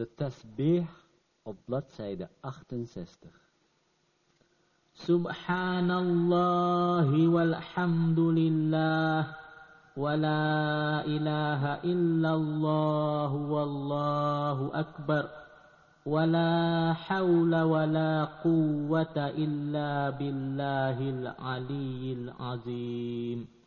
de tasbih op bladzijde 68. سبحان الله والحمد لله ولا إله إلا الله والله أكبر ولا حول ولا قوة إلا بالله العلي العظيم